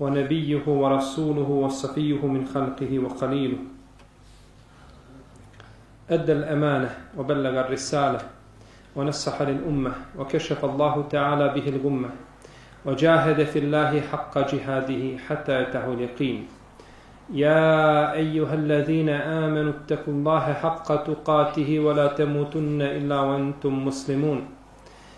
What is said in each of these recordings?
ونبيه ورسوله وصفيه من خلقه وقليله. أدى الأمانة وبلغ الرسالة ونصح للأمة وكشف الله تعالى به الغمة وجاهد في الله حق جهاده حتى يتاه اليقين. يا أيها الذين آمنوا اتقوا الله حق تقاته ولا تموتن إلا وأنتم مسلمون.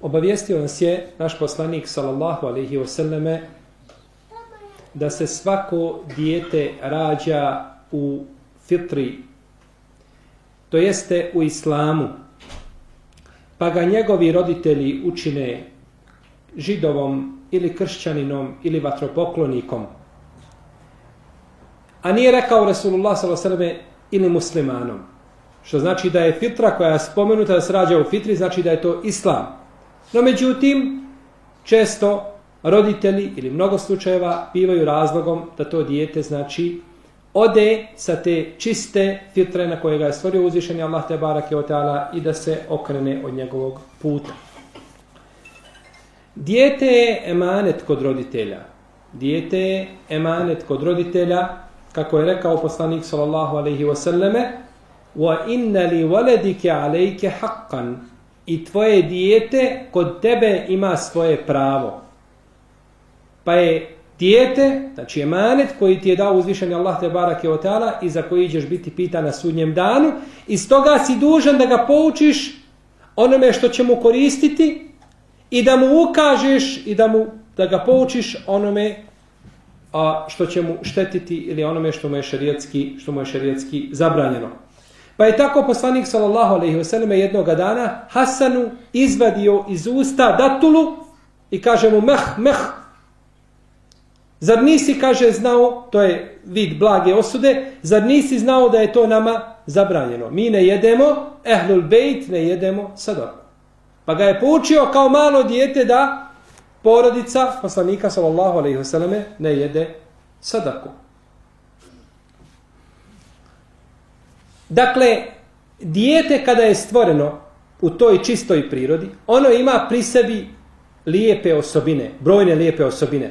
Obavijestio nas je naš poslanik sallallahu alaihi wasallame selleme da se svako dijete rađa u fitri to jeste u islamu pa ga njegovi roditelji učine židovom ili kršćaninom ili vatropoklonikom. A nije rekao Resulullah sallallahu selleme ili muslimanom što znači da je fitra koja je spomenuta da se rađa u fitri znači da je to islam. No međutim, često roditelji ili mnogo slučajeva bivaju razlogom da to dijete znači ode sa te čiste fitre na koje ga je stvorio uzvišenje Allah te barake otala i da se okrene od njegovog puta. Dijete je emanet kod roditelja. Dijete je emanet kod roditelja, kako je rekao poslanik sallallahu alaihi wasallame, wa inna li waladike alejke haqqan, i tvoje dijete kod tebe ima svoje pravo. Pa je dijete, znači je manet koji ti je dao uzvišeni Allah te barake o teala i za koji ćeš biti pitan na sudnjem danu i stoga si dužan da ga poučiš onome što će mu koristiti i da mu ukažeš i da mu da ga poučiš onome a što će mu štetiti ili onome što mu je šerijetski što mu je šerijetski zabranjeno. Pa je tako poslanik sallallahu alejhi ve selleme jednog dana Hasanu izvadio iz usta datulu i kaže mu meh meh Zar nisi, kaže, znao, to je vid blage osude, zar nisi znao da je to nama zabranjeno? Mi ne jedemo, ehlul bejt, ne jedemo sadaku. Pa ga je poučio kao malo dijete da porodica poslanika sallallahu alejhi ve selleme ne jede sadaku. Dakle, dijete kada je stvoreno u toj čistoj prirodi, ono ima pri sebi lijepe osobine, brojne lijepe osobine.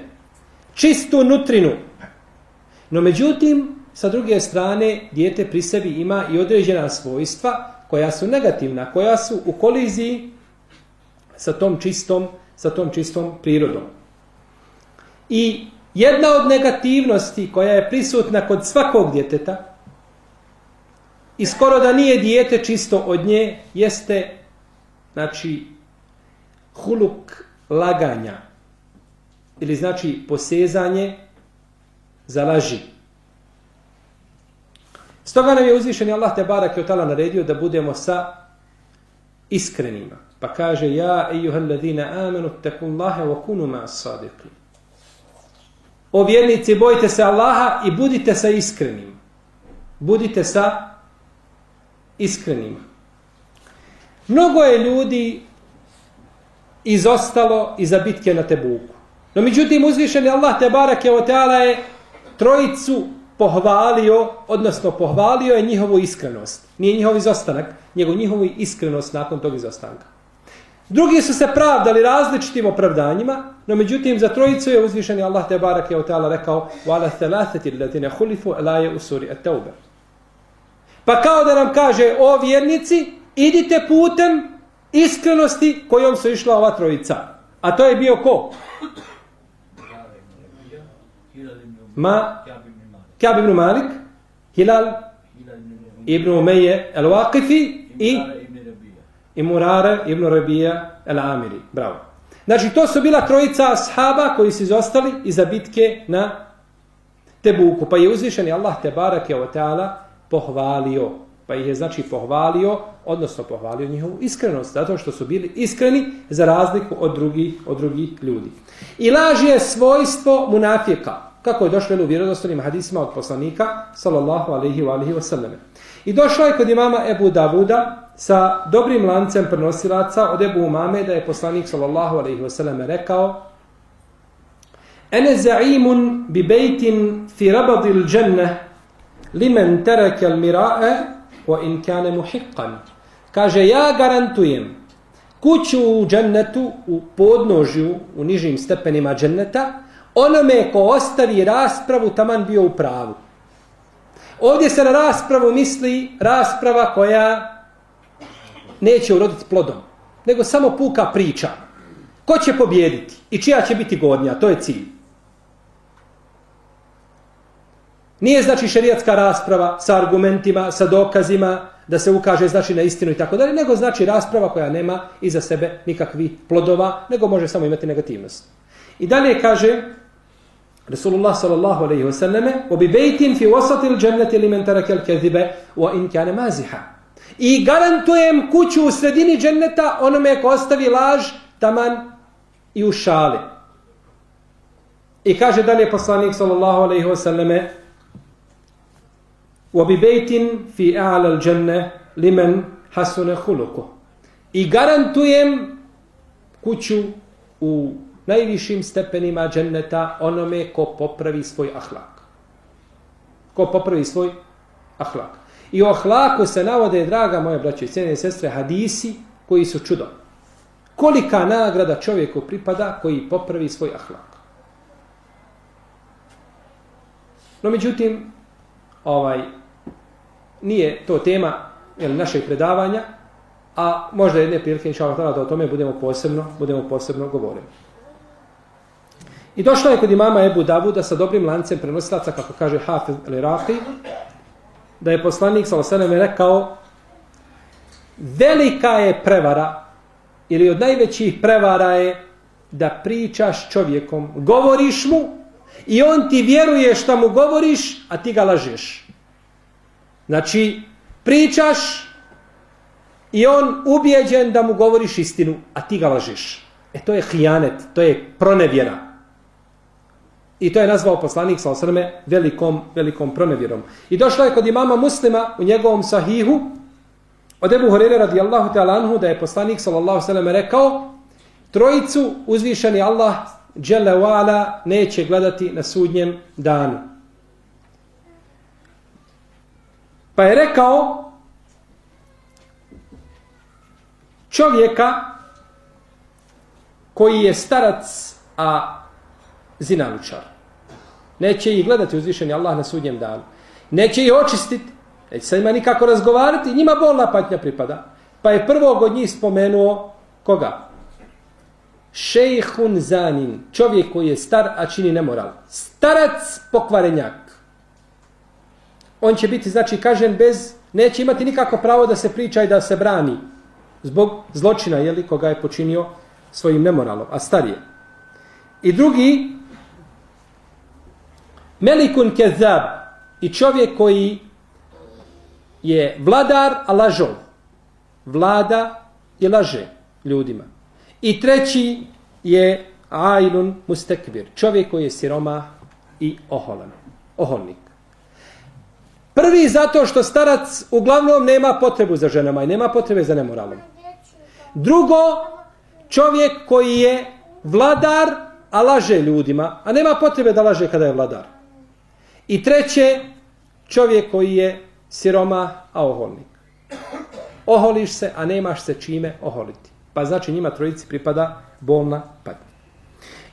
Čistu nutrinu. No međutim, sa druge strane, dijete pri sebi ima i određena svojstva koja su negativna, koja su u koliziji sa tom čistom, sa tom čistom prirodom. I jedna od negativnosti koja je prisutna kod svakog djeteta, i skoro da nije dijete čisto od nje, jeste, znači, huluk laganja. Ili znači posezanje za laži. Stoga nam je uzvišen Allah te barak je tala naredio da budemo sa iskrenima. Pa kaže, ja, ejuhel ladina amenu, tekullahe, wa kunu ma sadiqi. O vjernici, bojite se Allaha i budite sa iskrenim. Budite sa iskrenima. Mnogo je ljudi izostalo iza bitke na Tebuku. No međutim, uzvišeni Allah te barake o teala je trojicu pohvalio, odnosno pohvalio je njihovu iskrenost. Nije njihov izostanak, nego njihovu iskrenost nakon tog izostanka. Drugi su se pravdali različitim opravdanjima, no međutim za trojicu je uzvišeni Allah te barak je ta'ala rekao وَعَلَى ثَلَاثَةِ الَّذِينَ خُلِفُوا لَا je usuri at-tawbe. Pa kao da nam kaže o vjernici, idite putem iskrenosti kojom su išla ova trojica. A to je bio ko? Ma Kjab ibn Malik, Hilal ibn Umeje el-Waqifi i i Murare ibn Rabija el-Amiri. Bravo. Znači, to su bila trojica ashaba koji su izostali iza bitke na Tebuku. Pa je uzvišen Allah te barake o teala pohvalio. Pa ih je znači pohvalio, odnosno pohvalio njihovu iskrenost, zato što su bili iskreni za razliku od drugih, od drugih ljudi. I laž je svojstvo munafika, kako je došlo u vjerodostanim hadisima od poslanika, sallallahu alaihi wa alaihi wasallam. I došlo je kod imama Ebu Davuda, sa dobrim lancem prenosilaca od Ebu Umame da je poslanik sallallahu alaihi wasallam rekao Ene za'imun bi bejtin fi rabadil dženne limen tereke al mirae wa in kane muhiqqan. Kaže, ja garantujem kuću u džennetu, u podnožju, u nižim stepenima dženneta, onome ko ostavi raspravu, taman bio u pravu. Ovdje se na raspravu misli rasprava koja neće uroditi plodom, nego samo puka priča. Ko će pobjediti i čija će biti godnja, to je cilj. Nije znači šerijatska rasprava sa argumentima, sa dokazima, da se ukaže znači na istinu i tako dalje, nego znači rasprava koja nema iza sebe nikakvih plodova, nego može samo imati negativnost. I dalje kaže Rasulullah sallallahu alejhi ve selleme: "Wa bi baytin fi wasati al-jannati liman taraka al-kadhiba wa in kana maziha." I garantujem kuću u sredini dženneta onome ko ostavi laž taman i u šali. I kaže dalje poslanik sallallahu alejhi ve selleme: وَبِبَيْتٍ فِي أَعْلَى الْجَنَّةِ لِمَنْ حَسُنَ خُلُقُ I garantujem kuću u najvišim stepenima dženneta onome ko popravi svoj ahlak. Ko popravi svoj ahlak. I o ahlaku se navode, draga moje braće i cijene sestre, hadisi koji su čudo. Kolika nagrada čovjeku pripada koji popravi svoj ahlak. No međutim, ovaj, nije to tema jel, našeg predavanja, a možda jedne prilike inša Allah da o tome budemo posebno, budemo posebno govorili. I došlo je kod imama Ebu Davuda sa dobrim lancem prenosilaca, kako kaže Hafiz al-Iraqi, da je poslanik sa osanem rekao velika je prevara ili od najvećih prevara je da pričaš čovjekom, govoriš mu i on ti vjeruje šta mu govoriš, a ti ga lažeš. Znači, pričaš i on ubijeđen da mu govoriš istinu, a ti ga lažeš. E to je hijanet, to je pronevjera. I to je nazvao poslanik sa osrme velikom, velikom pronevjerom. I došlo je kod imama muslima u njegovom sahihu od Ebu Horeire radijallahu ta'ala anhu da je poslanik sallallahu sallam rekao trojicu uzvišeni Allah dželle neće gledati na sudnjem danu. Pa je rekao čovjeka koji je starac, a zinalučar. Neće ih gledati uzvišeni Allah na sudnjem danu. Neće ih očistiti. Neće sa njima nikako razgovarati. Njima bolna patnja pripada. Pa je prvog od njih spomenuo koga? Šejhun Zanin. Čovjek koji je star, a čini nemoral. Starac pokvarenjak. On će biti, znači, kažen bez... Neće imati nikako pravo da se priča i da se brani. Zbog zločina, jeli, koga je počinio svojim nemoralom. A starije. I drugi, Melikun kezab i čovjek koji je vladar, a lažov. Vlada i laže ljudima. I treći je Ailun Mustekvir, čovjek koji je siroma i oholan, oholnik. Prvi zato što starac uglavnom nema potrebu za ženama i nema potrebe za nemoralom. Drugo, čovjek koji je vladar, a laže ljudima, a nema potrebe da laže kada je vladar. I treće, čovjek koji je siroma, a oholnik. Oholiš se, a nemaš se čime oholiti. Pa znači njima trojici pripada bolna patnja.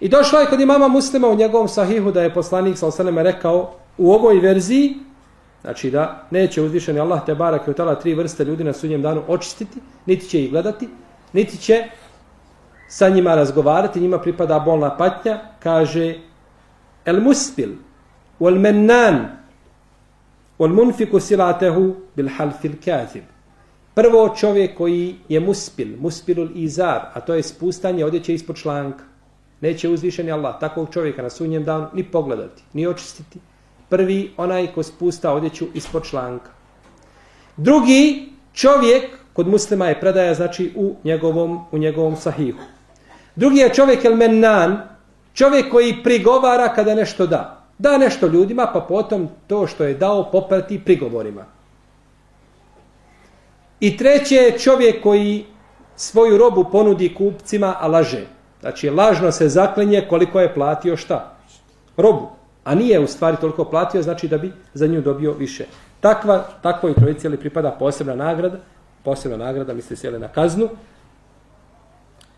I došlo je kod imama muslima u njegovom sahihu da je poslanik sa osaleme rekao u ovoj verziji, znači da neće uzvišeni Allah te barak i utala tri vrste ljudi na sudnjem danu očistiti, niti će ih gledati, niti će sa njima razgovarati, njima pripada bolna patnja, kaže el muspil, wal mennan, wal munfiku silatehu bil halfil kazib. Prvo čovjek koji je muspil, muspilul izar, a to je spustanje odjeće ispod članka. Neće uzvišeni Allah takvog čovjeka na sunnjem danu ni pogledati, ni očistiti. Prvi onaj ko spusta odjeću ispod članka. Drugi čovjek kod muslima je predaja znači u njegovom, u njegovom sahihu. Drugi je čovjek el mennan, čovjek koji prigovara kada nešto da. Da nešto ljudima, pa potom to što je dao poprati prigovorima. I treće je čovjek koji svoju robu ponudi kupcima, a laže. Znači, lažno se zaklinje koliko je platio šta? Robu. A nije u stvari toliko platio, znači da bi za nju dobio više. Takva, takvoj trojici ali pripada posebna nagrada, posebna nagrada, misli se na kaznu,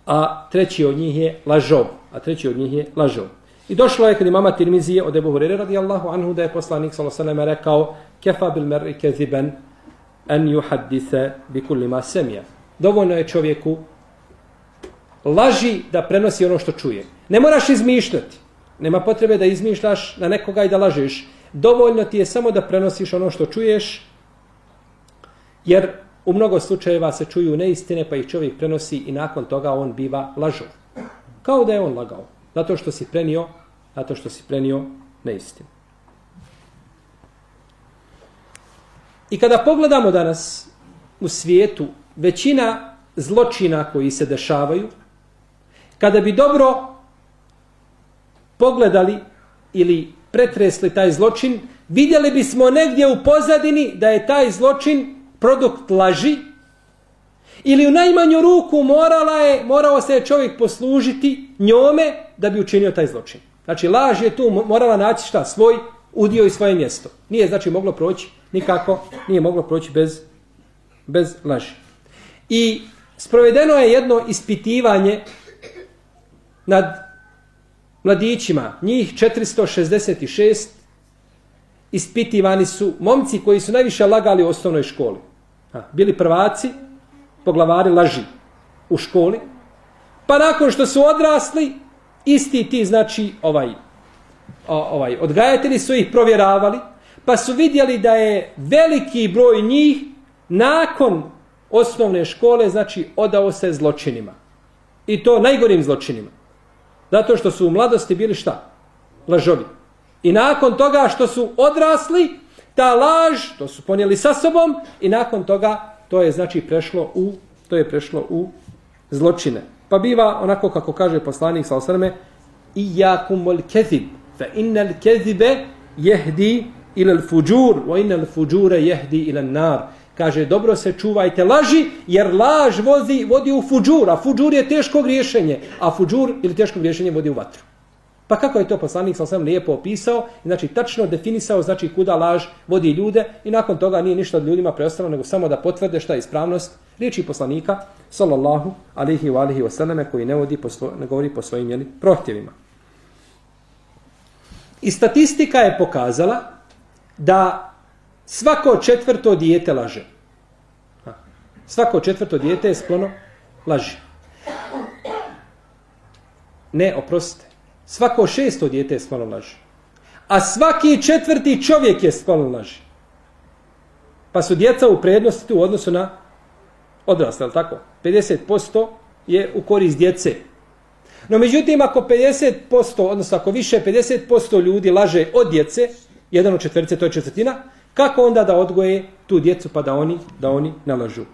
a treći od njih je lažov. A treći od njih je lažov. I došlo je kad imama Tirmizije od Ebu Hurere radijallahu anhu da je poslanik s.a.v. rekao kefa bil mer'i keziben en juhaddise bi kulli ma semija. Dovoljno je čovjeku laži da prenosi ono što čuje. Ne moraš izmišljati. Nema potrebe da izmišljaš na nekoga i da lažeš. Dovoljno ti je samo da prenosiš ono što čuješ, jer u mnogo slučajeva se čuju neistine, pa ih čovjek prenosi i nakon toga on biva lažo. Kao da je on lagao. Zato što si prenio, zato što si prenio neistinu. I kada pogledamo danas u svijetu većina zločina koji se dešavaju, kada bi dobro pogledali ili pretresli taj zločin, vidjeli bismo negdje u pozadini da je taj zločin produkt laži ili u najmanju ruku morala je, morao se čovjek poslužiti njome da bi učinio taj zločin. Znači laž je tu morala naći šta? Svoj udio i svoje mjesto. Nije znači moglo proći nikako, nije moglo proći bez, bez laži. I sprovedeno je jedno ispitivanje nad mladićima, njih 466, ispitivani su momci koji su najviše lagali u osnovnoj školi. Ha, bili prvaci, poglavari laži u školi, pa nakon što su odrasli, isti ti, znači, ovaj, ovaj, odgajatelji su ih provjeravali, pa su vidjeli da je veliki broj njih nakon osnovne škole, znači, odao se zločinima. I to najgorim zločinima. Zato što su u mladosti bili šta? Lažovi. I nakon toga što su odrasli, ta laž, to su ponijeli sa sobom i nakon toga to je znači prešlo u to je prešlo u zločine. Pa biva onako kako kaže poslanik sa osrme i jakumul kezib fa innal kezibe jehdi ila al-fujur wa inna al-fujura jehdi ila an-nar. Kaže, dobro se čuvajte laži, jer laž vozi, vodi u fuđur, a fuđur je teško griješenje, a fuđur ili teško griješenje vodi u vatru. Pa kako je to poslanik sa sam lijepo opisao, znači tačno definisao znači kuda laž vodi ljude i nakon toga nije ništa od ljudima preostalo nego samo da potvrde šta je ispravnost riječi poslanika sallallahu alihi wa alihi wasallame koji ne, vodi po svo, ne govori po svojim jeli, prohtjevima. I statistika je pokazala da svako četvrto dijete laže. Svako četvrto dijete je sklono laži. Ne, oprostite. Svako šesto dijete je sklono laži. A svaki četvrti čovjek je sklono laži. Pa su djeca u prednosti u odnosu na odrasle, ali tako? 50% je u korist djece. No međutim, ako 50%, odnosno ako više 50% ljudi laže od djece, jedan od četvrce, to je četvrtina, kako onda da odgoje tu djecu pa da oni da oni nalažu?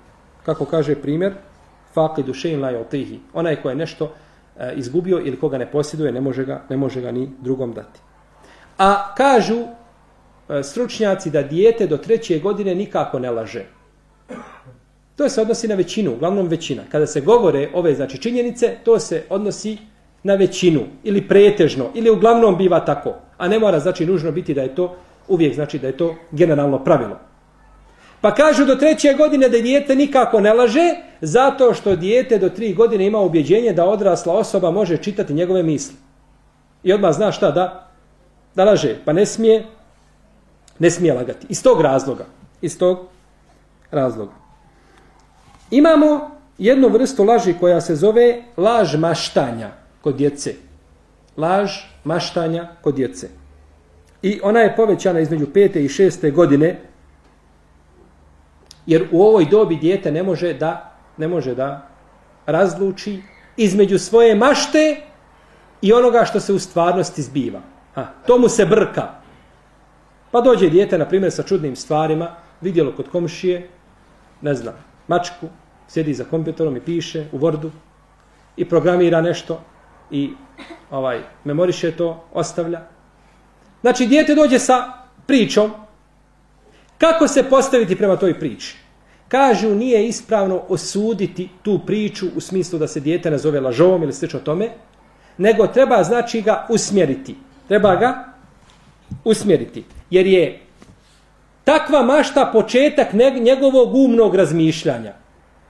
Kako kaže primjer, faqidu shay'in la yutihi. Onaj ko je nešto E, izgubio ili koga ne posjeduje, ne može ga, ne može ga ni drugom dati. A kažu e, stručnjaci da dijete do treće godine nikako ne laže. To se odnosi na većinu, uglavnom većina. Kada se govore ove znači činjenice, to se odnosi na većinu ili pretežno ili uglavnom biva tako. A ne mora znači nužno biti da je to uvijek znači da je to generalno pravilo. Pa kažu do treće godine da dijete nikako ne laže, zato što dijete do tri godine ima ubjeđenje da odrasla osoba može čitati njegove misli. I odmah zna šta da? Da laže. Pa ne smije, ne smije lagati. Iz tog razloga. Iz tog razloga. Imamo jednu vrstu laži koja se zove laž maštanja kod djece. Laž maštanja kod djece. I ona je povećana između pete i šeste godine, jer u ovoj dobi dijete ne može da ne može da razluči između svoje mašte i onoga što se u stvarnosti zbiva. Ha, to mu se brka. Pa dođe dijete, na primjer, sa čudnim stvarima, vidjelo kod komšije, ne znam, mačku, sjedi za kompjuterom i piše u Wordu i programira nešto i ovaj memoriše to, ostavlja. Znači, dijete dođe sa pričom. Kako se postaviti prema toj priči? Kažu, nije ispravno osuditi tu priču u smislu da se dijete nazove lažovom ili slično tome, nego treba, znači, ga usmjeriti. Treba ga usmjeriti. Jer je takva mašta početak njegovog umnog razmišljanja.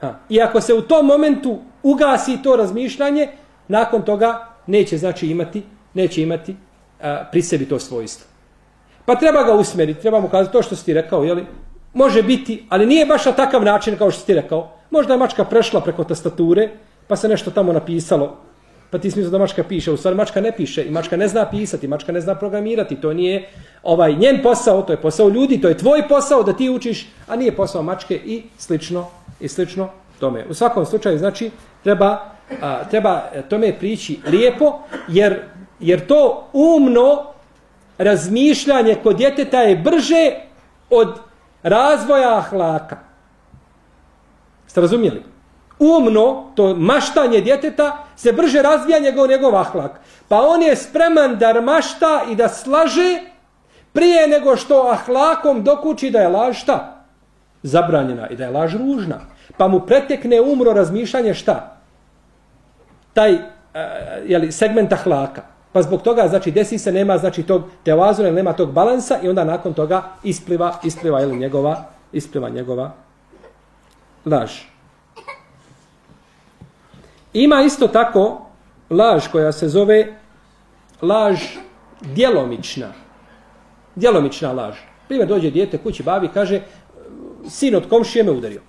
Ha. I ako se u tom momentu ugasi to razmišljanje, nakon toga neće znači imati, neće imati a, pri sebi to svojstvo. Pa treba ga usmeriti, treba mu kazati to što si ti rekao, jeli? Može biti, ali nije baš na takav način kao što si ti rekao. Možda je mačka prešla preko tastature, pa se nešto tamo napisalo. Pa ti smisla da mačka piše, u stvari mačka ne piše i mačka ne zna pisati, mačka ne zna programirati, to nije ovaj njen posao, to je posao ljudi, to je tvoj posao da ti učiš, a nije posao mačke i slično i slično tome. U svakom slučaju, znači, treba, a, treba tome prići lijepo, jer, jer to umno razmišljanje kod djeteta je brže od razvoja ahlaka. Ste razumijeli? Umno, to maštanje djeteta, se brže razvija njegov, njegov ahlak. Pa on je spreman da mašta i da slaže prije nego što ahlakom dokući da je laž šta? zabranjena i da je laž ružna. Pa mu pretekne umro razmišljanje šta? Taj uh, jeli, segment ahlaka. Pa zbog toga, znači, desi se, nema, znači, tog teoazora, nema tog balansa i onda nakon toga ispliva, ispliva, ili njegova, ispliva njegova laž. Ima isto tako laž koja se zove laž djelomična. Djelomična laž. Primjer, dođe dijete kući, babi, kaže, sin od komšije me udario.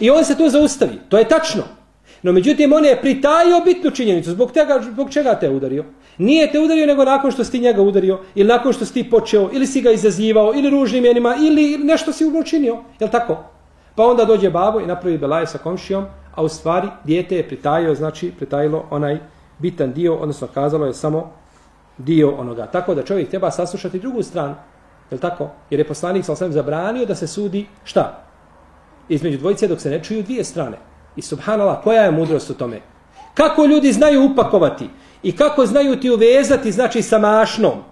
I on se tu zaustavi. To je tačno. No međutim, on je pritajio bitnu činjenicu. Zbog, tega, zbog čega te udario? Nije te udario nego nakon što si ti njega udario. Ili nakon što si ti počeo. Ili si ga izazivao. Ili ružnim jenima. Ili nešto si učinio. Je tako? Pa onda dođe babo i napravi belaje sa komšijom. A u stvari, dijete je pritajio, znači pritajilo onaj bitan dio, odnosno kazalo je samo dio onoga. Tako da čovjek treba saslušati drugu stranu. Je tako? Jer je poslanik sa osvijem zabranio da se sudi šta? Između dvojice dok se ne čuju dvije strane. I subhanallah, koja je mudrost u tome? Kako ljudi znaju upakovati? I kako znaju ti uvezati, znači, sa mašnom?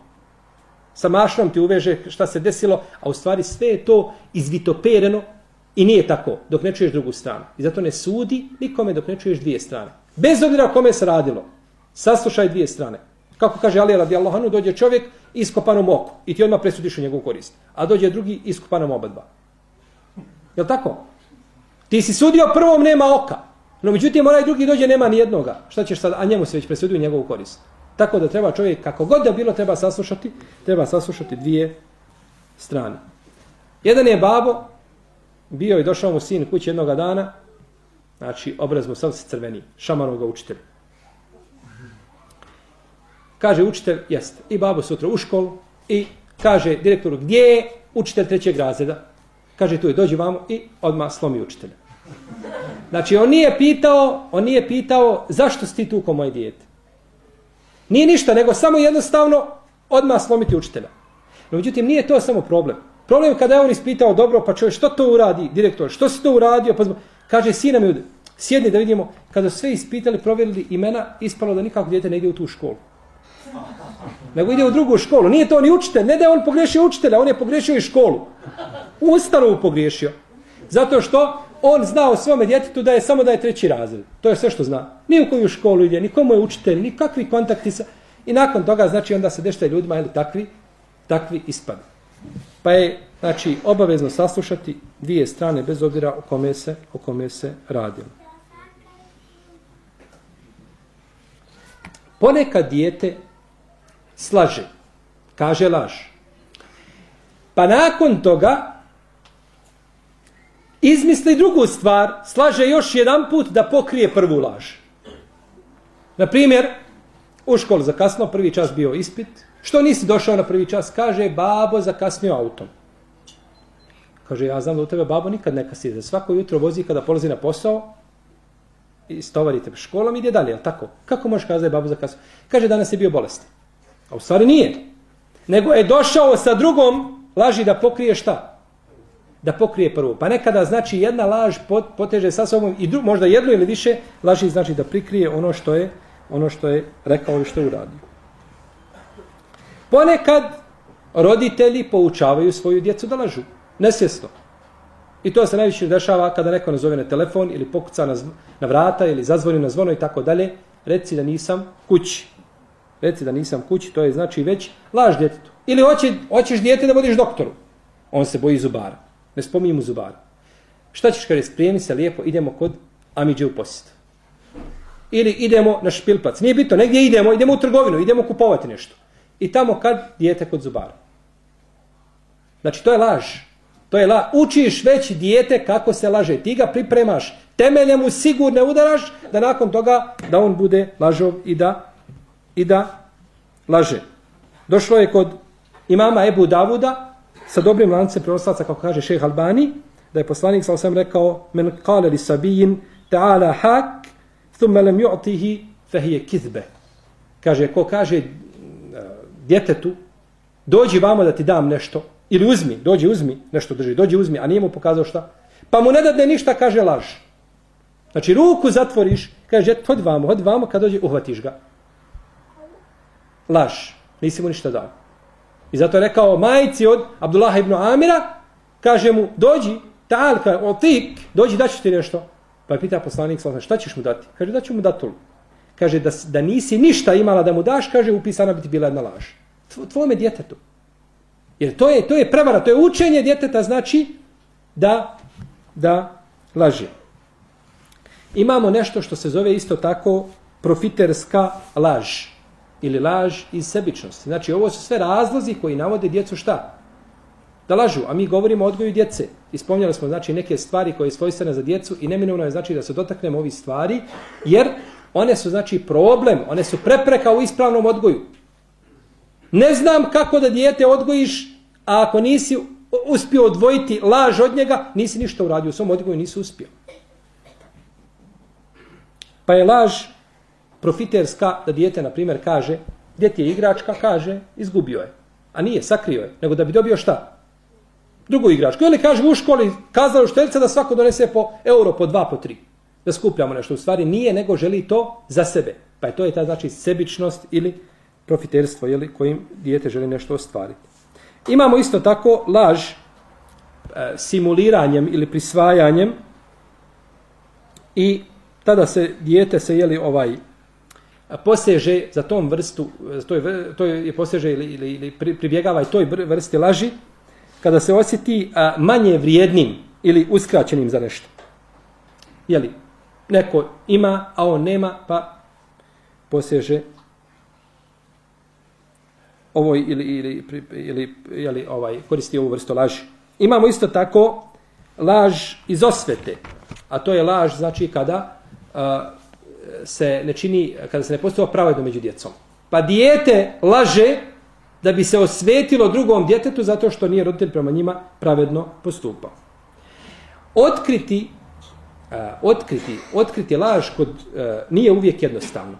Sa mašnom ti uveže šta se desilo, a u stvari sve je to izvitopereno i nije tako dok ne čuješ drugu stranu. I zato ne sudi nikome dok ne čuješ dvije strane. Bez obzira kome se radilo, saslušaj dvije strane. Kako kaže Ali radijallahu anhu, dođe čovjek iskopanom oku i ti odmah presudiš u njegovu korist. A dođe drugi iskopanom oba dva. Je tako? Ti si sudio prvom nema oka. No međutim, onaj drugi dođe nema ni jednoga. Šta ćeš sad? A njemu se već presudio njegovu korist. Tako da treba čovjek, kako god da bilo, treba saslušati, treba saslušati dvije strane. Jedan je babo, bio i došao mu sin kući jednog dana, znači obraz mu sam se crveni, šamanog učitelja. Kaže učitelj, jeste, i babo sutra u školu i kaže direktoru, gdje je učitelj trećeg razreda? Kaže, tu je, dođi vamo i odmah slomi učitelja. Znači, on nije pitao, on nije pitao zašto si ti tu ko moje dijete. Nije ništa, nego samo jednostavno odmah slomiti učitelja. No, međutim, nije to samo problem. Problem je kada je on ispitao, dobro, pa čovjek, što to uradi, direktor, što si to uradio? Pa zbog... Kaže, sina mi, sjedni da vidimo, kada sve ispitali, provjerili imena, ispalo da nikako dijete ne ide u tu školu nego ide u drugu školu. Nije to ni učitelj, ne da je on pogriješio učitelja, on je pogriješio i školu. Ustanovu pogriješio. Zato što on zna o svome djetetu da je samo da je treći razred. To je sve što zna. Ni u koju školu ide, ni komu je učitelj, ni kakvi kontakti sa... I nakon toga, znači, onda se dešta ljudima, ili takvi, takvi ispade. Pa je Znači, obavezno saslušati dvije strane bez obzira o kome se, o kome se radilo. Ponekad dijete slaže, kaže laž. Pa nakon toga izmisli drugu stvar, slaže još jedan put da pokrije prvu laž. Na primjer, u školu zakasno, prvi čas bio ispit. Što nisi došao na prvi čas? Kaže, babo zakasnio autom. Kaže, ja znam da u tebe babo nikad ne kasije. Svako jutro vozi kada polazi na posao i stovarite školom, ide dalje, je tako? Kako možeš kazati babo zakasnio? Kaže, danas je bio bolestan. A u stvari nije. Nego je došao sa drugom laži da pokrije šta? Da pokrije prvu. Pa nekada znači jedna laž poteže sa sobom i dru, možda jednu ili više laži znači da prikrije ono što je ono što je rekao ili što je uradio. Ponekad roditelji poučavaju svoju djecu da lažu. Nesvjesno. I to se najviše dešava kada neko nazove na telefon ili pokuca na, na vrata ili zazvoni na zvono i tako dalje. Reci da nisam kući. Reci da nisam kući, to je znači već laž djetetu. Ili hoće, hoćeš djete da vodiš doktoru. On se boji zubara. Ne spominje mu zubara. Šta ćeš kada spremi se lijepo, idemo kod Amidže u posjet. Ili idemo na špilpac. Nije bitno, negdje idemo, idemo u trgovinu, idemo kupovati nešto. I tamo kad dijete kod zubara. Znači, to je laž. To je la. Učiš već dijete kako se laže. Ti ga pripremaš. Temeljem mu sigurne udaraš da nakon toga da on bude lažov i da i da laže. Došlo je kod imama Ebu Davuda sa dobrim lancem prenoslaca, kako kaže šeh Albani, da je poslanik sa sam rekao men kale li sabijin ta'ala hak thumme lem ju'tihi fehije kizbe. Kaže, ko kaže eh, djetetu, dođi vamo da ti dam nešto, ili uzmi, dođi uzmi, nešto drži, dođi uzmi, a nije mu pokazao šta. Pa mu ne dadne ništa, kaže laž. Znači, ruku zatvoriš, kaže, hodi vamo, hodi vamo, kad dođe, uhvatiš ga laž. Nisi mu ništa dao. I zato je rekao majici od Abdullah ibn Amira, kaže mu, dođi, tal, kaže, otik, dođi, daću ti nešto. Pa je pita poslanik, šta ćeš mu dati? Kaže, daću mu datulu. Kaže, da, da nisi ništa imala da mu daš, kaže, upisana bi ti bila jedna laž. Tvome djetetu. Jer to je, to je prevara, to je učenje djeteta, znači da, da laže. Imamo nešto što se zove isto tako profiterska laž ili laž iz sebičnosti. Znači, ovo su sve razlozi koji navode djecu šta? Da lažu, a mi govorimo o odgoju djece. Ispomnjali smo, znači, neke stvari koje je svojstvene za djecu i neminovno je, znači, da se dotaknemo ovih stvari, jer one su, znači, problem, one su prepreka u ispravnom odgoju. Ne znam kako da dijete odgojiš, a ako nisi uspio odvojiti laž od njega, nisi ništa uradio u svom odgoju, nisi uspio. Pa je laž profiterska da dijete, na primjer, kaže, djete je igračka, kaže, izgubio je. A nije, sakrio je. Nego da bi dobio šta? Drugu igračku. Ili kaže u školi, kazalo učiteljica da svako donese po euro, po dva, po tri. Da skupljamo nešto. U stvari nije, nego želi to za sebe. Pa je to je ta znači sebičnost ili profiterstvo, jeli, kojim dijete želi nešto ostvariti. Imamo isto tako laž e, simuliranjem ili prisvajanjem i tada se dijete se jeli ovaj poseže za tom vrstu, to je, to je poseže ili, ili, ili pribjegava i toj vrsti laži, kada se osjeti a, manje vrijednim ili uskraćenim za nešto. Jeli, neko ima, a on nema, pa poseže ovoj ili, ili, ili jeli, ovaj, koristi ovu vrstu laži. Imamo isto tako laž iz osvete, a to je laž, znači kada a, se ne čini, kada se ne postupa pravedno među djecom. Pa dijete laže da bi se osvetilo drugom djetetu zato što nije roditelj prema njima pravedno postupao. Otkriti, uh, otkriti, otkriti laž kod, uh, nije uvijek jednostavno.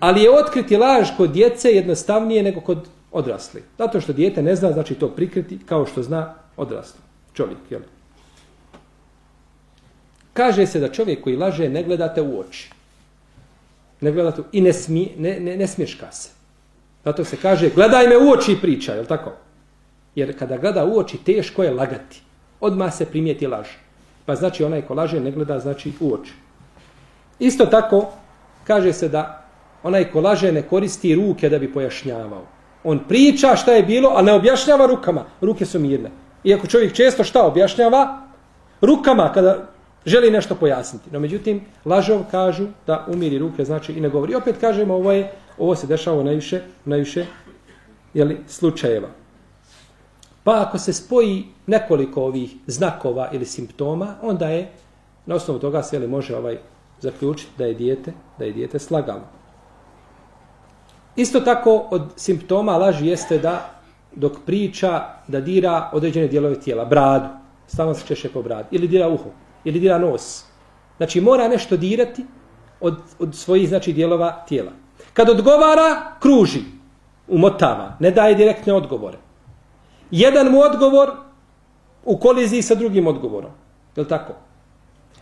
Ali je otkriti laž kod djece jednostavnije nego kod odrasli. Zato što dijete ne zna, znači to prikriti kao što zna odrasli. Čovjek, jel? Kaže se da čovjek koji laže ne gledate u oči ne gleda tu i ne, smi, ne, ne, ne smješka se. Zato se kaže, gledaj me u oči i priča, je li tako? Jer kada gleda u oči, teško je lagati. Odmah se primijeti laž. Pa znači onaj ko laže ne gleda znači u oči. Isto tako, kaže se da onaj ko laže ne koristi ruke da bi pojašnjavao. On priča šta je bilo, a ne objašnjava rukama. Ruke su mirne. Iako čovjek često šta objašnjava? Rukama kada želi nešto pojasniti. No međutim, lažov kažu da umiri ruke, znači i ne govori. I opet kažemo, ovo, je, ovo se dešava najviše, najviše jeli, slučajeva. Pa ako se spoji nekoliko ovih znakova ili simptoma, onda je na osnovu toga se jeli, može ovaj zaključiti da je dijete, da je dijete slagalo. Isto tako od simptoma laži jeste da dok priča da dira određene dijelove tijela, bradu, stalno se češe po bradu, ili dira uho, ili dira nos. Znači mora nešto dirati od, od svojih znači dijelova tijela. Kad odgovara, kruži, umotava, ne daje direktne odgovore. Jedan mu odgovor u koliziji sa drugim odgovorom. Je li tako?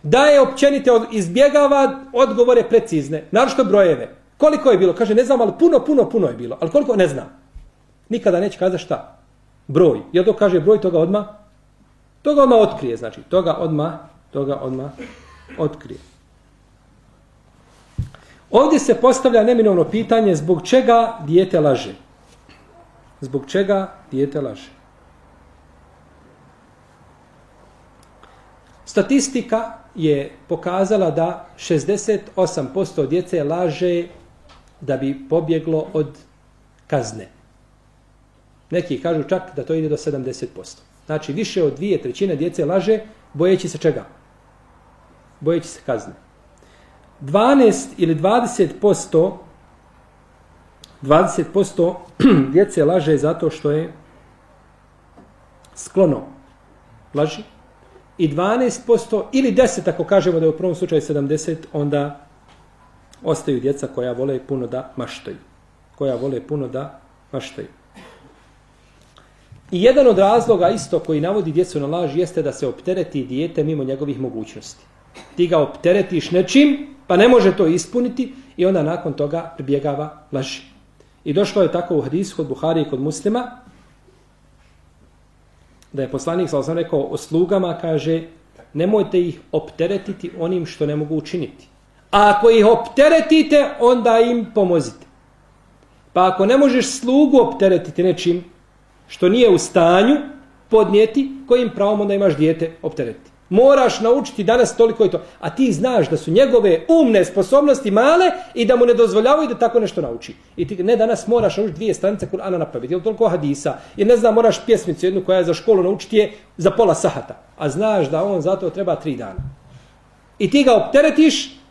Daje općenite, izbjegava odgovore precizne, naročito brojeve. Koliko je bilo? Kaže, ne znam, ali puno, puno, puno je bilo. Ali koliko? Ne znam. Nikada neće kazati šta? Broj. Ja to kaže broj, toga odma toga odma otkrije, znači. Toga odma toga odma otkrije. Ovdje se postavlja neminovno pitanje zbog čega dijete laže. Zbog čega dijete laže. Statistika je pokazala da 68% djece laže da bi pobjeglo od kazne. Neki kažu čak da to ide do 70%. Znači više od dvije trećine djece laže bojeći se čega? Bojeći se kazne. 12 ili 20% 20% djece laže zato što je sklono laži i 12% ili 10 ako kažemo da je u prvom slučaju 70 onda ostaju djeca koja vole puno da maštaju. Koja vole puno da maštaju. I jedan od razloga isto koji navodi djecu na laž jeste da se optereti dijete mimo njegovih mogućnosti. Ti ga opteretiš nečim, pa ne može to ispuniti i onda nakon toga pribjegava laži. I došlo je tako u hadisu kod Buhari i kod muslima, da je poslanik sa sam rekao o slugama, kaže, nemojte ih opteretiti onim što ne mogu učiniti. A ako ih opteretite, onda im pomozite. Pa ako ne možeš slugu opteretiti nečim što nije u stanju podnijeti, kojim pravom onda imaš dijete opteretiti. Moraš naučiti danas toliko i to. A ti znaš da su njegove umne sposobnosti male i da mu ne dozvoljavaju da tako nešto nauči. I ti ne danas moraš naučiti dvije stranice Kur'ana napraviti. Ili toliko hadisa. I ne znam, moraš pjesmicu jednu koja je za školu naučiti je za pola sahata. A znaš da on zato treba tri dana. I ti ga opteretiš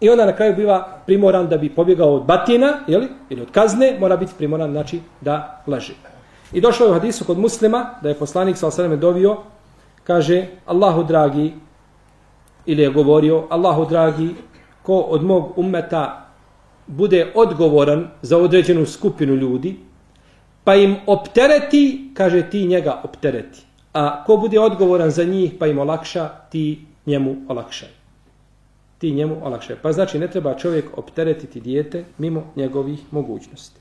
I onda na kraju biva primoran da bi pobjegao od batina, jeli? ili od kazne, mora biti primoran znači, da laže. I došlo je u hadisu kod muslima, da je poslanik sa osaname dovio, kaže, Allahu dragi, ili je govorio, Allahu dragi, ko od mog ummeta bude odgovoran za određenu skupinu ljudi, pa im optereti, kaže ti njega optereti. A ko bude odgovoran za njih, pa im olakša, ti njemu olakšaj ti njemu olakšaj. Pa znači ne treba čovjek opteretiti dijete mimo njegovih mogućnosti.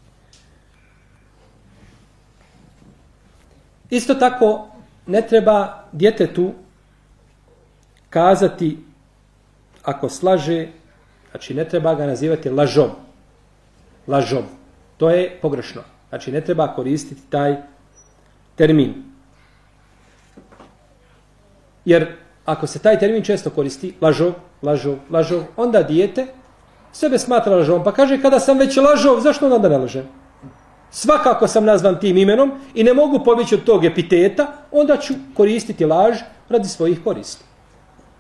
Isto tako ne treba djetetu kazati ako slaže, znači ne treba ga nazivati lažom. Lažom. To je pogrešno. Znači ne treba koristiti taj termin. Jer ako se taj termin često koristi, lažov, lažov, lažov, onda dijete sebe smatra lažovom. Pa kaže, kada sam već lažov, zašto onda ne lažem? Svakako sam nazvan tim imenom i ne mogu pobići od tog epiteta, onda ću koristiti laž radi svojih koristi.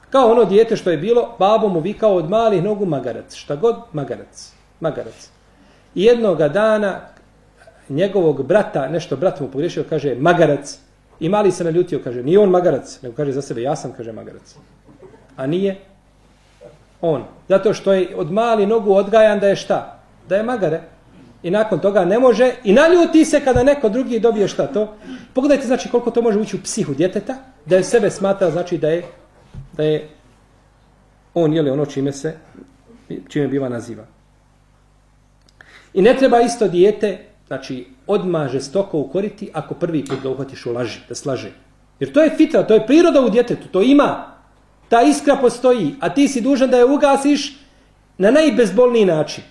Kao ono dijete što je bilo, babo mu vikao od malih nogu magarac. Šta god, magarac. Magarac. I jednog dana njegovog brata, nešto brat mu pogriješio, kaže magarac. I mali se naljutio, kaže, nije on magarac, nego kaže za sebe, ja sam, kaže magarac. A nije on. Zato što je od mali nogu odgajan da je šta? Da je magare. I nakon toga ne može, i naljuti se kada neko drugi dobije šta to. Pogledajte, znači, koliko to može ući u psihu djeteta, da je sebe smatra znači, da je, da je on, je li ono čime se, čime biva naziva. I ne treba isto dijete, znači, odma žestoko ukoriti ako prvi put ga uhvatiš u laži, da slaže. Jer to je fitra, to je priroda u djetetu, to ima. Ta iskra postoji, a ti si dužan da je ugasiš na najbezbolniji način.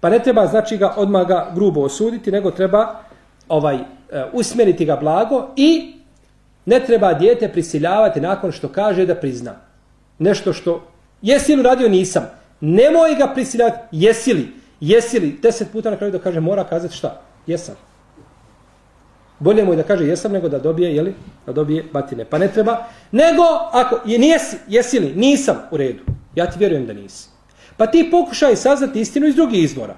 Pa ne treba znači ga odmah ga grubo osuditi, nego treba ovaj e, usmjeriti ga blago i ne treba dijete prisiljavati nakon što kaže da prizna. Nešto što, jesi li radio nisam, nemoj ga prisiljavati, jesi li, jesi li, deset puta na kraju da kaže, mora kazati šta, jesam. Bolje mu je da kaže jesam nego da dobije, jeli, da dobije batine. Pa ne treba, nego ako je nisi, jesi li, nisam u redu. Ja ti vjerujem da nisi. Pa ti pokušaj saznati istinu iz drugih izvora.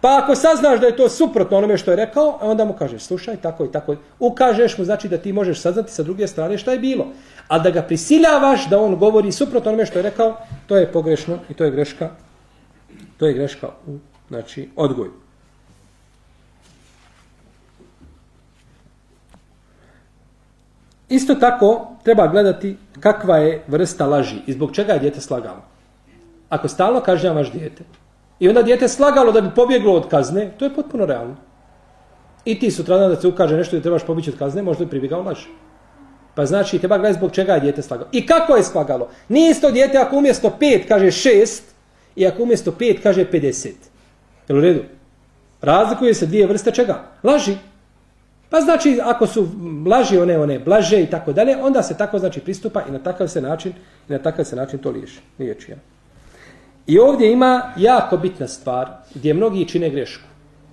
Pa ako saznaš da je to suprotno onome što je rekao, e onda mu kažeš, slušaj, tako i tako. Ukažeš mu, znači da ti možeš saznati sa druge strane šta je bilo. A da ga prisiljavaš da on govori suprotno onome što je rekao, to je pogrešno i to je greška. To je greška u znači, odgoju. Isto tako treba gledati kakva je vrsta laži i zbog čega je djete slagalo. Ako stalno kažnjavaš dijete, i onda dijete slagalo da bi pobjeglo od kazne, to je potpuno realno. I ti sutradan da se ukaže nešto da trebaš pobjeći od kazne, možda bi pribjegao laži. Pa znači, treba gledati zbog čega je djete slagalo. I kako je slagalo? Nije isto djete ako umjesto 5 kaže 6 i ako umjesto 5 kaže 50. Jel u redu? Razlikuje se dvije vrste čega? Laži. Pa znači, ako su laži one, one blaže i tako dalje, onda se tako znači pristupa i na takav se način, i na takav se način to liješi. Liječi, ja. I ovdje ima jako bitna stvar gdje mnogi čine grešku.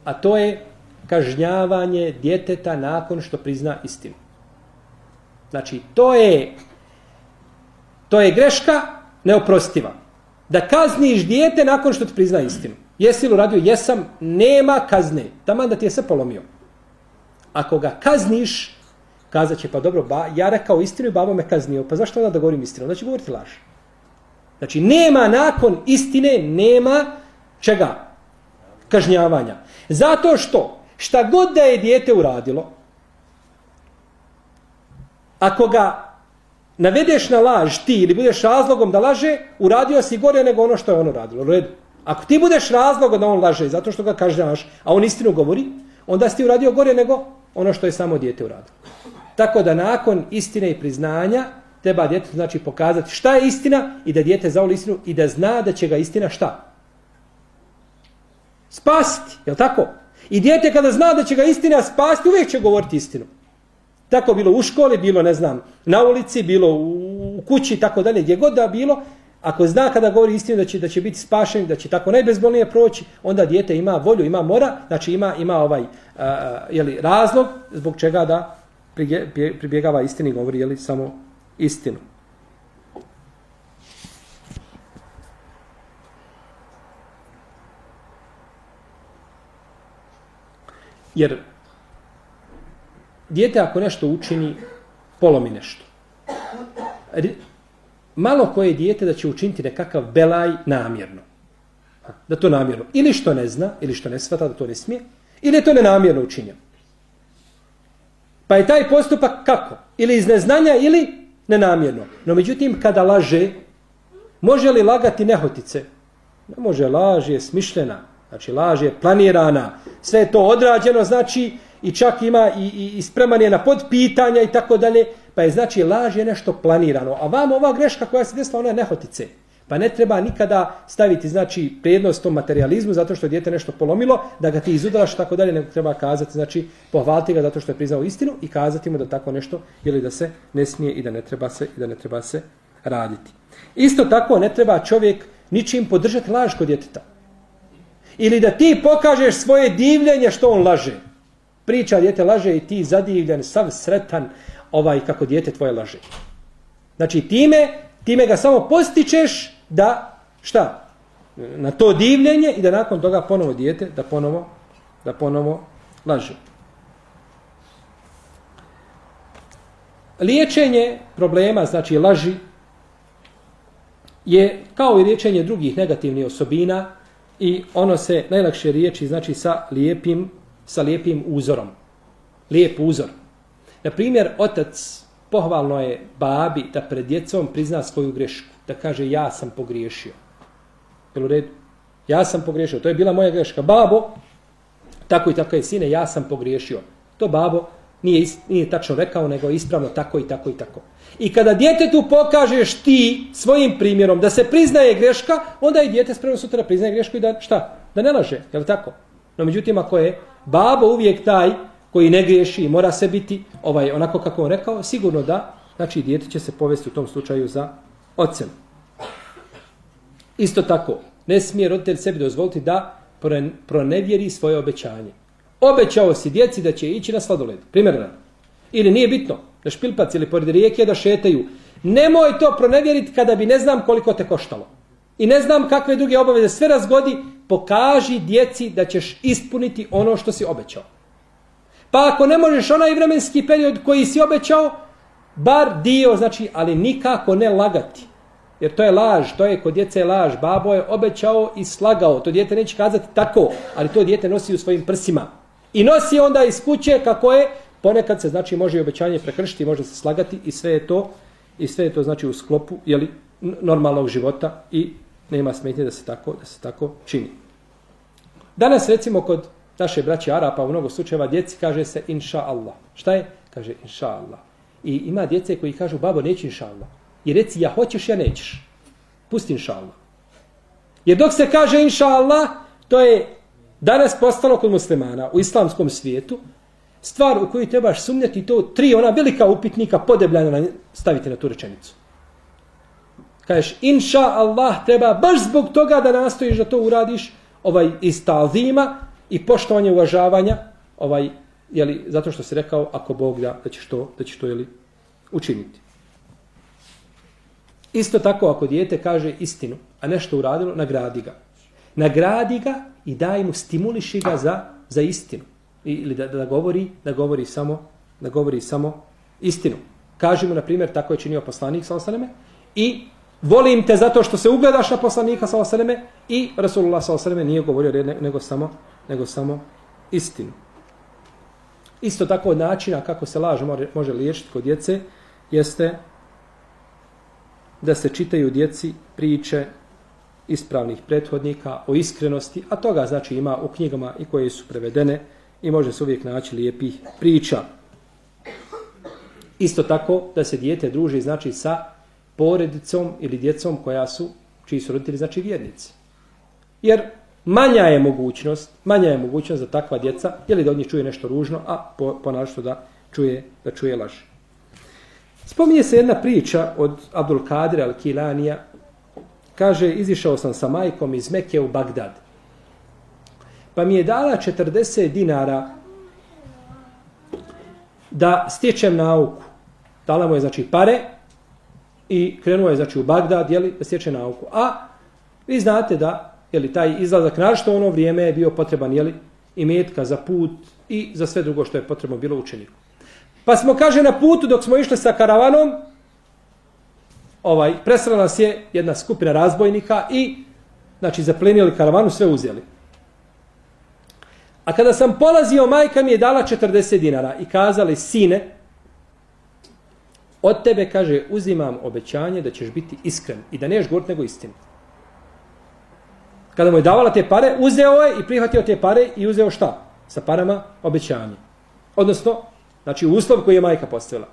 A to je kažnjavanje djeteta nakon što prizna istinu. Znači, to je to je greška neoprostiva. Da kazniš dijete nakon što ti prizna istinu. Jesi li uradio? Jesam. Nema kazne. Tamo da ti je se polomio ako ga kazniš, kazat će, pa dobro, ba, ja rekao istinu i babo me kaznio, pa zašto onda da govorim istinu? Onda će govoriti laž. Znači, nema nakon istine, nema čega? Kažnjavanja. Zato što, šta god da je dijete uradilo, ako ga navedeš na laž ti ili budeš razlogom da laže, uradio si gore nego ono što je ono radilo. Red. Ako ti budeš razlogom da on laže zato što ga kažnjavaš, a on istinu govori, onda si ti uradio gore nego ono što je samo dijete uradilo. Tako da nakon istine i priznanja treba djetetu znači pokazati šta je istina i da dijete zavoli istinu i da zna da će ga istina šta? Spasiti, je li tako? I dijete kada zna da će ga istina spasiti, uvijek će govoriti istinu. Tako bilo u školi, bilo, ne znam, na ulici, bilo u kući, tako dalje, gdje god da bilo, ako zna kada govori istinu da će da će biti spašen, da će tako najbezbolnije proći, onda dijete ima volju, ima mora, znači ima ima ovaj je li razlog zbog čega da pribjegava istini govori je li samo istinu. Jer dijete ako nešto učini, polomi nešto malo koje dijete da će učiniti nekakav belaj namjerno. Da to namjerno. Ili što ne zna, ili što ne svata da to ne smije, ili je to nenamjerno učinjeno. Pa je taj postupak kako? Ili iz neznanja, ili nenamjerno. No međutim, kada laže, može li lagati nehotice? Ne može, laž je smišljena. Znači, laž je planirana. Sve je to odrađeno, znači, i čak ima i, i, i spreman je na podpitanja i tako dalje. Pa je znači laž je nešto planirano. A vam ova greška koja se desila, ona je nehotice. Pa ne treba nikada staviti znači prednost tom materializmu zato što je dijete nešto polomilo, da ga ti izudaraš tako dalje, nego treba kazati, znači pohvaliti ga zato što je priznao istinu i kazati mu da tako nešto ili da se ne smije i da ne treba se i da ne treba se raditi. Isto tako ne treba čovjek ničim podržati laž kod djeteta. Ili da ti pokažeš svoje divljenje što on laže. Priča djete laže i ti zadivljen, sav sretan, ovaj kako dijete tvoje laže. Znači time, time ga samo postičeš da, šta? Na to divljenje i da nakon toga ponovo dijete, da ponovo, da ponovo laže. Liječenje problema, znači laži, je kao i liječenje drugih negativnih osobina i ono se najlakše riječi znači sa lijepim, sa lijepim uzorom. Lijep uzor. Na primjer, otac pohvalno je babi da pred djecom prizna svoju grešku. Da kaže, ja sam pogriješio. Jel u redu? Ja sam pogriješio. To je bila moja greška. Babo, tako i tako je sine, ja sam pogriješio. To babo nije, nije tačno rekao, nego ispravno tako i tako i tako. I kada djetetu pokažeš ti svojim primjerom da se priznaje greška, onda i djete spremno sutra priznaje grešku i da šta? Da ne laže. Je tako? No međutim, ako je babo uvijek taj koji ne griješi i mora se biti ovaj onako kako on rekao, sigurno da, znači dijete će se povesti u tom slučaju za ocem. Isto tako, ne smije roditelj sebi dozvoliti da pronevjeri svoje obećanje. Obećao si djeci da će ići na sladoled. Primjerno. Ili nije bitno da špilpac ili pored rijeke da šetaju. Nemoj to pronevjeriti kada bi ne znam koliko te koštalo. I ne znam kakve druge obaveze. Sve razgodi, pokaži djeci da ćeš ispuniti ono što si obećao. Pa ako ne možeš onaj vremenski period koji si obećao, bar dio, znači, ali nikako ne lagati. Jer to je laž, to je kod djece laž. Babo je obećao i slagao. To djete neće kazati tako, ali to djete nosi u svojim prsima. I nosi onda iz kuće kako je, ponekad se znači može i obećanje prekršiti, može se slagati i sve je to, i sve je to znači u sklopu jeli, normalnog života i nema smetnje da se tako da se tako čini. Danas recimo kod naše braće Arapa u mnogo slučajeva djeci kaže se inša Allah. Šta je? Kaže inša Allah. I ima djece koji kažu babo neću inša Allah. I reci ja hoćeš, ja nećeš. Pusti inša Allah. Jer dok se kaže inša Allah, to je danas postalo kod muslimana u islamskom svijetu, stvar u koju trebaš sumnjati to tri ona velika upitnika podebljena staviti na tu rečenicu. Kažeš, inša Allah, treba baš zbog toga da nastojiš da to uradiš, ovaj, iz talzima i poštovanje uvažavanja, ovaj, jeli, zato što si rekao, ako Bog da, da ćeš to, da ćeš to jeli, učiniti. Isto tako, ako dijete kaže istinu, a nešto uradilo, nagradi ga. Nagradi ga i daj mu, stimuliši ga za, za istinu. Ili da, da, govori, da govori samo, da govori samo istinu. Kažemo, na primjer, tako je činio poslanik, sa i volim te zato što se ugledaš na poslanika sa osaleme i Rasulullah sa osaleme nije govorio nego samo, nego samo istinu. Isto tako od načina kako se laž može liječiti kod djece jeste da se čitaju djeci priče ispravnih prethodnika o iskrenosti, a toga znači ima u knjigama i koje su prevedene i može se uvijek naći lijepih priča. Isto tako da se dijete druži znači sa poredicom ili djecom koja su, čiji su roditelji, znači vjernici. Jer manja je mogućnost, manja je mogućnost da takva djeca, je li da od njih čuje nešto ružno, a po, ponašto da čuje, da čuje laž. Spominje se jedna priča od Abdul Kadira al-Kilanija, kaže, izišao sam sa majkom iz Mekke u Bagdad. Pa mi je dala 40 dinara da stječem nauku. Dala mu je, znači, pare, i krenuo je znači u Bagdad je li da stječe nauku a vi znate da Jeli, taj izlazak našto ono vrijeme je bio potreban je li i metka za put i za sve drugo što je potrebno bilo učeniku pa smo kaže na putu dok smo išli sa karavanom ovaj presrela nas je jedna skupina razbojnika i znači zaplenili karavanu sve uzeli a kada sam polazio majka mi je dala 40 dinara i kazali sine Od tebe, kaže, uzimam obećanje da ćeš biti iskren i da neš govoriti nego istinu. Kada mu je davala te pare, uzeo je i prihvatio te pare i uzeo šta? Sa parama obećanje. Odnosno, znači uslov koji je majka postavila.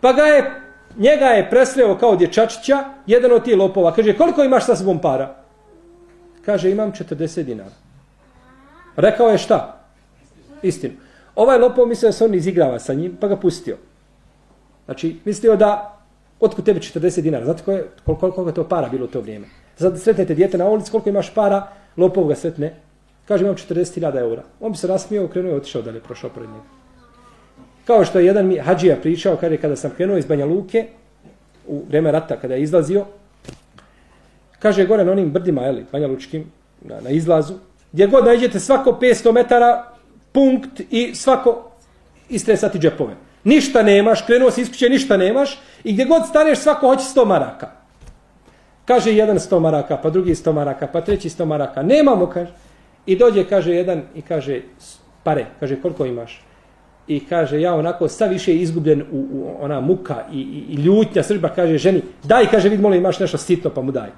Pa ga je, njega je presleo kao dječačića, jedan od tih lopova. Kaže, koliko imaš sa sobom para? Kaže, imam 40 dinara. Rekao je šta? Istinu. Ovaj lopov mislio da se on izigrava sa njim, pa ga pustio. Znači, mislio da, otkud tebi 40 dinara, znate koliko, koliko, koliko je to para bilo u to vrijeme? Sad sretnete dijete na ulici, koliko imaš para, lopov ga sretne, kaže imam 40.000 eura. On bi se rasmio, krenuo i otišao dalje, prošao pored njega. Kao što je jedan mi hađija pričao, kada, kada sam krenuo iz Banja Luke, u vrijeme rata, kada je izlazio, kaže gore na onim brdima, jeli, Banja Lučkim, na, na izlazu, gdje god nađete svako 500 metara, punkt i svako istresati džepove. Ništa nemaš, krenuo si iskuće, ništa nemaš i gdje god staneš svako hoće 100 maraka. Kaže jedan sto maraka, pa drugi sto maraka, pa treći sto maraka. Nemamo, kaže. I dođe, kaže jedan i kaže, pare, kaže koliko imaš? I kaže, ja onako sa više izgubljen u, u ona muka i, i, i ljutnja srba, kaže ženi, daj, kaže, vid, molim, imaš nešto sitno, pa mu daj.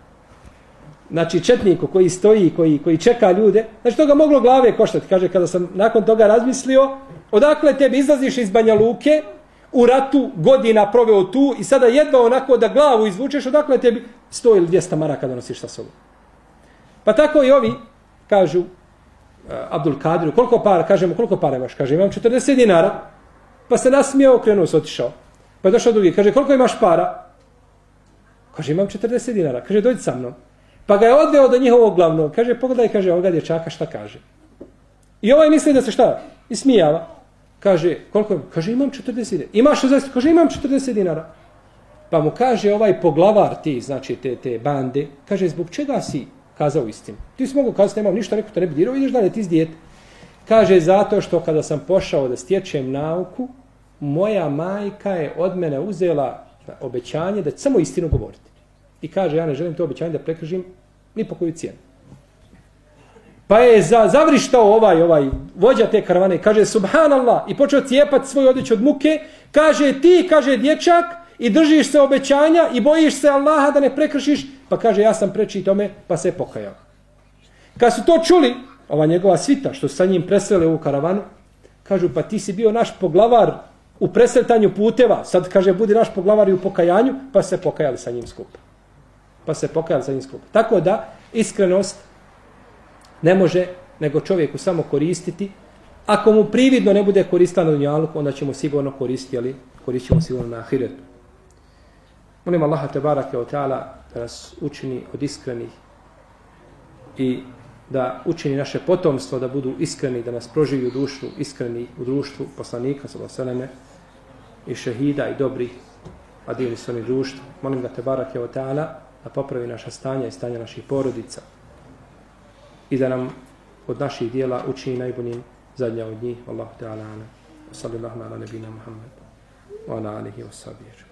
Znači, četniku koji stoji, koji, koji čeka ljude, znači, to ga moglo glave koštati. Kaže, kada sam nakon toga razmislio, Odakle tebi izlaziš iz Banja Luke, u ratu godina proveo tu i sada jedva onako da glavu izvučeš, odakle tebi 100 ili 200 maraka da nosiš sa sobom. Pa tako i ovi kažu, e, Abdul Kadiru, koliko para, kažemo, koliko para imaš? Kaže, imam 40 dinara. Pa se nasmijao, okrenuo se, otišao. Pa je došao drugi, kaže, koliko imaš para? Kaže, imam 40 dinara. Kaže, dođi sa mnom. Pa ga je odveo do njihovog glavnog. Kaže, pogledaj, kaže, ovoga dječaka šta kaže. I ovaj misli da se šta? Ismijava. Kaže, koliko? Kaže, imam 40 dinara. Imaš 60? Kaže, imam 40 dinara. Pa mu kaže ovaj poglavar ti, znači te, te bande, kaže, zbog čega si kazao istinu? Ti si mogu kazati, nemam ništa, neko te ne bi dirao, ideš dalje, ti zdijete. Kaže, zato što kada sam pošao da stječem nauku, moja majka je od mene uzela obećanje da samo istinu govoriti. I kaže, ja ne želim to obećanje da prekržim ni po koju cijenu. Pa je za, zavrištao ovaj, ovaj vođa te karavane, kaže, subhanallah, i počeo cijepati svoj odjeću od muke, kaže, ti, kaže, dječak, i držiš se obećanja i bojiš se Allaha da ne prekršiš, pa kaže, ja sam preči tome, pa se pokajao. Kad su to čuli, ova njegova svita, što sa njim presrele u karavanu, kažu, pa ti si bio naš poglavar u presretanju puteva, sad kaže, budi naš poglavar i u pokajanju, pa se pokajali sa njim skupa. Pa se pokajali sa njim skupa. Tako da, iskrenost ne može nego čovjeku samo koristiti. Ako mu prividno ne bude koristan na dunjaluku, onda ćemo sigurno koristiti, ali koristit ćemo sigurno na ahiretu. Molim Allaha te barake o ta'ala da nas učini od iskrenih i da učini naše potomstvo da budu iskreni, da nas proživi u dušu iskreni u društvu poslanika, sallallahu i šehida i dobri a divni su oni društvu. Molim ga te barake o ta'ala da popravi naša stanja i stanja naših porodica i da nam od naših dijela učini najboljim zadnja od njih. Allahu ta'ala ana. Sallallahu ala nebina Muhammed. Wa ala alihi wa sahbihi.